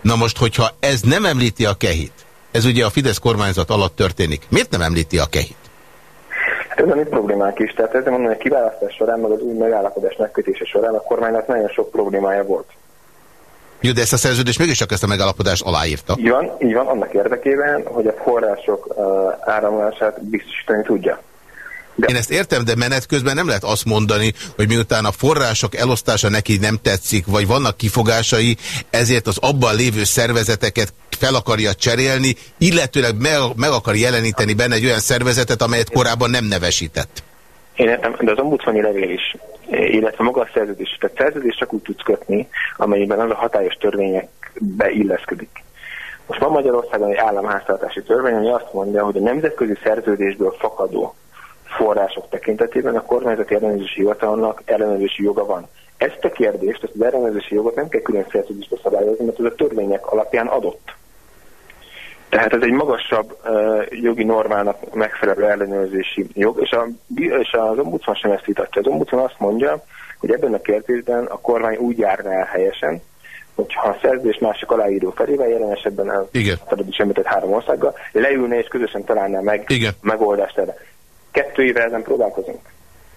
S2: Na most, hogyha ez nem említi a kehit, ez ugye a Fidesz kormányzat alatt történik, miért nem említi a kehit?
S4: Hát ez egy problémák is. Tehát ezzel mondom, hogy a kiválasztás során, meg az új megállapodás megkötése során a kormánynak nagyon sok problémája volt.
S2: Jó, de ezt a szerződést mégis csak ezt a megállapodást aláírta.
S4: Így van, így van, annak érdekében, hogy a források áramlását biztosítani tudja.
S2: De. Én ezt értem, de menet közben nem lehet azt mondani, hogy miután a források elosztása neki nem tetszik, vagy vannak kifogásai, ezért az abban lévő szervezeteket fel akarja cserélni, illetőleg meg, meg akar jeleníteni benne egy olyan szervezetet, amelyet korábban nem nevesített.
S4: Én értem, de az ombudsmani levél is illetve maga a szerződés. Tehát szerződés csak úgy tudsz kötni, amelyben az a hatályos törvényekbe illeszkedik. Most van Magyarországon egy államháztartási törvény, ami azt mondja, hogy a nemzetközi szerződésből fakadó források tekintetében a kormányzati ellenőrzési hivatalnak ellenőrzési joga van. Ezt a kérdést, ezt az ellenőrzési jogot nem kell külön szerződésbe szabályozni, mert ez a törvények alapján adott. Tehát ez egy magasabb uh, jogi normának megfelelő ellenőrzési jog, és, a, és az ombudsman sem ezt vitatja. Az ombudsman azt mondja, hogy ebben a kérdésben a kormány úgy járna el helyesen, hogyha a szerződés másik aláíró felével, jelen esetben a is említett három országgal, leülne és közösen találná meg Igen. megoldást erre. Kettő éve ezen próbálkozunk.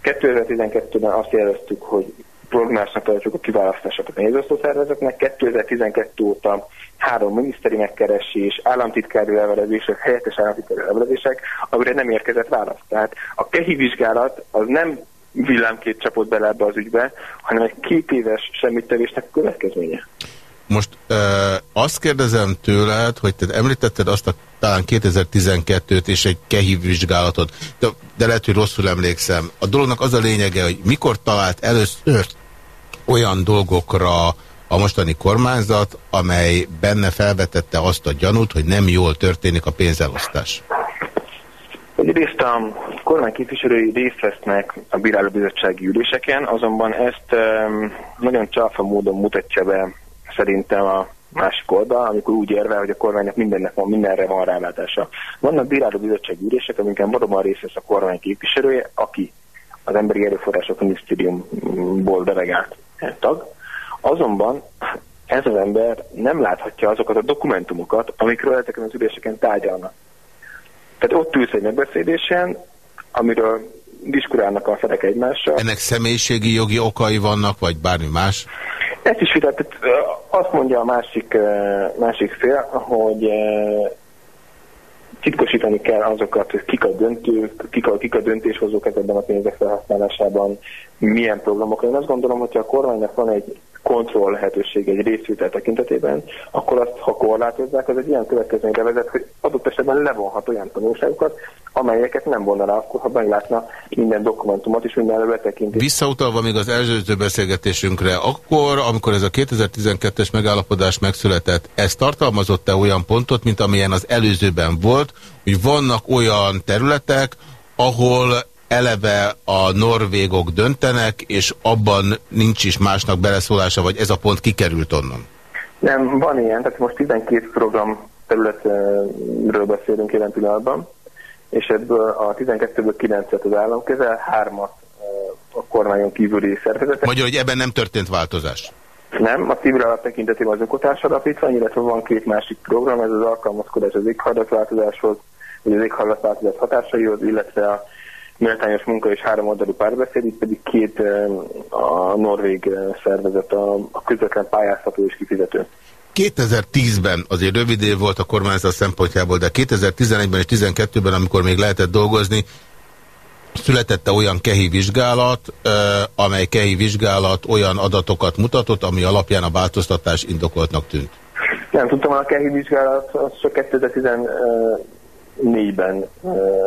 S4: 2012-ben azt jeleztük, hogy problémásnak tartjuk a kiválasztását a pénzosztó szervezetnek. 2012 óta három miniszteri megkeresés, államtitkári levelezések, helyettes államtitkári levelezések, amire nem érkezett válasz. Tehát a kehi vizsgálat az nem villámkét csapott bele ebbe az ügybe, hanem egy két éves semmittevésnek következménye.
S2: Most ö, azt kérdezem tőled, hogy te említetted azt a talán 2012-t és egy kehiv vizsgálatot, de, de lehet, hogy rosszul emlékszem. A dolognak az a lényege, hogy mikor talált először olyan dolgokra a mostani kormányzat, amely benne felvetette azt a gyanút, hogy nem jól történik a pénzelosztás.
S4: Egyrészt a kormány képviselői részt vesznek a bírálóbizottsági üléseken, azonban ezt um, nagyon csáfa módon mutatja be szerintem a másik oldal, amikor úgy érve, hogy a kormánynak mindennek van, mindenre van rálátása. Vannak bírálóbizottsági ülések, amiken valóban részt vesz a kormány képviselője, aki az Emberi Erőforrások Minisztériumból delegált tag. Azonban ez az ember nem láthatja azokat a dokumentumokat, amikről ezeken az üléseken tárgyalnak. Tehát ott ülsz egy megbeszélésen, amiről diskurálnak a felek egymással.
S2: Ennek személyiségi jogi okai vannak, vagy bármi más?
S4: Ezt is vitat, azt mondja a másik, másik fél, hogy titkosítani kell azokat, hogy kik a döntők, kik a, kik a döntéshozók ezekben a pénzek felhasználásában, milyen programokra. Én azt gondolom, hogyha a kormánynak van egy kontroll lehetőség egy részvétel tekintetében, akkor azt, ha korlátozzák, az egy ilyen következményre vezet, hogy adott esetben levonhat olyan tanulságokat, amelyeket nem vonna akkor, ha meglátna minden dokumentumot és minden betekintést.
S2: Visszautalva még az előző beszélgetésünkre, akkor, amikor ez a 2012-es megállapodás megszületett, ez tartalmazott-e olyan pontot, mint amilyen az előzőben volt, hogy vannak olyan területek, ahol eleve a norvégok döntenek, és abban nincs is másnak beleszólása, vagy ez a pont kikerült onnan?
S4: Nem, van ilyen, tehát most 12 program területről beszélünk jelen pillanatban, és ebből a 12-ből 9-et az állam kezel, 3-at a kormányon kívüli szervezetek.
S2: Magyar, hogy ebben nem történt változás?
S4: Nem, a civil alap tekintetében az okotás alapítvány, illetve van két másik program, ez az alkalmazkodás az éghajlatváltozáshoz, vagy az éghajlatváltozás hatásaihoz, illetve a méltányos munka és három oldalú párbeszéd, itt pedig két a norvég szervezet, a, közvetlen pályázható és kifizető.
S2: 2010-ben azért rövid év volt a kormányzat szempontjából, de 2011-ben és 2012-ben, amikor még lehetett dolgozni, születette olyan kehi vizsgálat, amely kehi vizsgálat olyan adatokat mutatott, ami alapján a változtatás indokoltnak tűnt.
S4: Nem tudtam, a kehi vizsgálat az csak 2010 négyben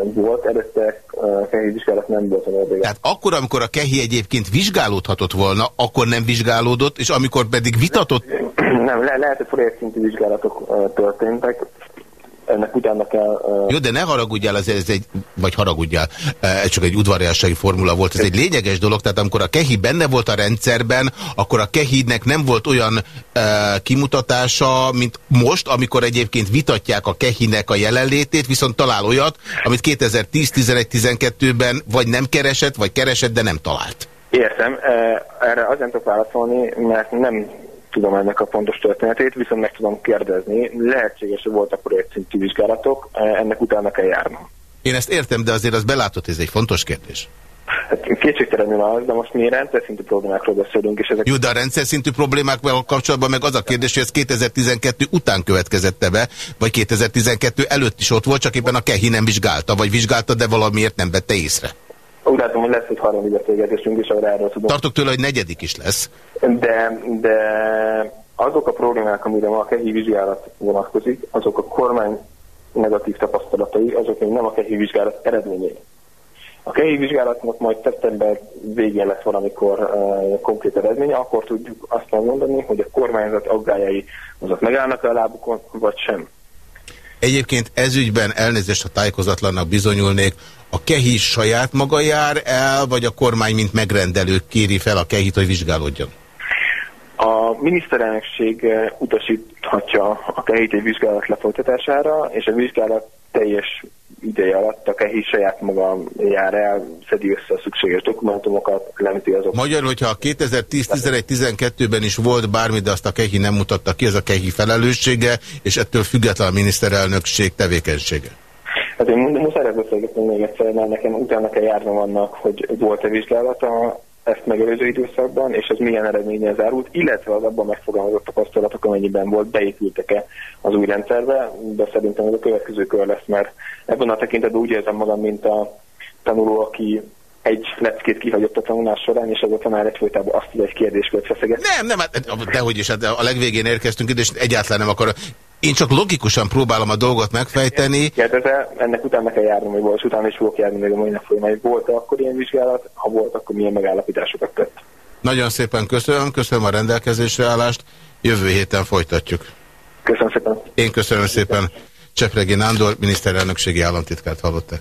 S4: volt, előtte kehi vizsgálat nem volt a Norvégában.
S2: Tehát akkor, amikor a kehi egyébként vizsgálódhatott volna, akkor nem vizsgálódott, és amikor pedig vitatott...
S4: Nem, le, lehet, hogy projektszintű vizsgálatok történtek, ennek utána kell... Uh...
S2: Jó, de ne haragudjál, ez, ez egy, vagy haragudjál, ez csak egy udvariassági formula volt, ez egy lényeges dolog, tehát amikor a KEHI benne volt a rendszerben, akkor a KEHI-nek nem volt olyan uh, kimutatása, mint most, amikor egyébként vitatják a KEHI-nek a jelenlétét, viszont talál olyat, amit 2010-11-12-ben vagy nem keresett, vagy keresett, de nem talált.
S4: Értem, erre azért tudok válaszolni, mert nem tudom ennek a pontos történetét, viszont meg tudom kérdezni. Lehetséges, hogy voltak projektszintű vizsgálatok, ennek utána kell járnom.
S2: Én ezt értem, de azért az belátott, ez egy fontos kérdés.
S4: Hát kétségtelenül az, de most mi rendszer szintű problémákról beszélünk. És ezek...
S2: Jó, de a rendszer szintű problémákkal kapcsolatban meg az a kérdés, hogy ez 2012 után következette be, vagy 2012 előtt is ott volt, csak éppen a KEHI nem vizsgálta, vagy vizsgálta, de valamiért nem vette észre.
S4: Úgy látom, hogy lesz egy harmadik beszélgetésünk is, ahol erről tudom.
S2: Tartok tőle, hogy negyedik is lesz.
S4: De, de azok a problémák, amire ma a kehi vizsgálat vonatkozik, azok a kormány negatív tapasztalatai, azok még nem a kehi vizsgálat eredményei. A kehi vizsgálatnak majd szeptember végén lesz valamikor uh, konkrét eredménye, akkor tudjuk azt mondani, hogy a kormányzat aggájai azok megállnak a lábukon, vagy sem.
S2: Egyébként ezügyben elnézést, ha tájékozatlannak bizonyulnék, a KEHI saját maga jár el, vagy a kormány, mint megrendelő kéri fel a KEHIT, hogy vizsgálódjon?
S4: Miniszterelnökség eh, utasíthatja a KEHIT egy vizsgálat lefolytatására, és a vizsgálat teljes ideje alatt a KEHI saját maga jár el, szedi össze a szükséges dokumentumokat, lemíti azok.
S2: Magyarul, hogyha a 2010-11-12-ben is volt bármi, de azt a KEHI nem mutatta ki, ez a KEHI felelőssége, és ettől független a miniszterelnökség tevékenysége.
S4: Hát én muszáj beszélgetni még egyszer, mert nekem utána kell járnom annak, hogy volt-e vizsgálata ezt megelőző időszakban, és ez milyen eredménye zárult, illetve az abban megfogalmazott tapasztalatok, amennyiben volt, beépültek-e az új rendszerbe, de szerintem ez a következő kör lesz, mert ebben a tekintetben úgy érzem magam, mint a tanuló, aki egy leckét kihagyott a tanulás során, és az a egyfolytában azt egy kérdéskört feszeget.
S2: Nem, nem, hát dehogy is, hát a legvégén érkeztünk ide, és egyáltalán nem akar. Én csak logikusan próbálom a dolgot megfejteni.
S4: Kérdeze, ennek utána kell járni, hogy volt, utána is fogok járni még a mai nap folyamán. Volt -e akkor ilyen vizsgálat? Ha volt, akkor milyen megállapításokat tett?
S2: Nagyon szépen köszönöm, köszönöm a rendelkezésre állást. Jövő héten folytatjuk.
S4: Köszönöm szépen.
S2: Én köszönöm szépen. Csepregi Nándor, miniszterelnökségi államtitkárt hallottak.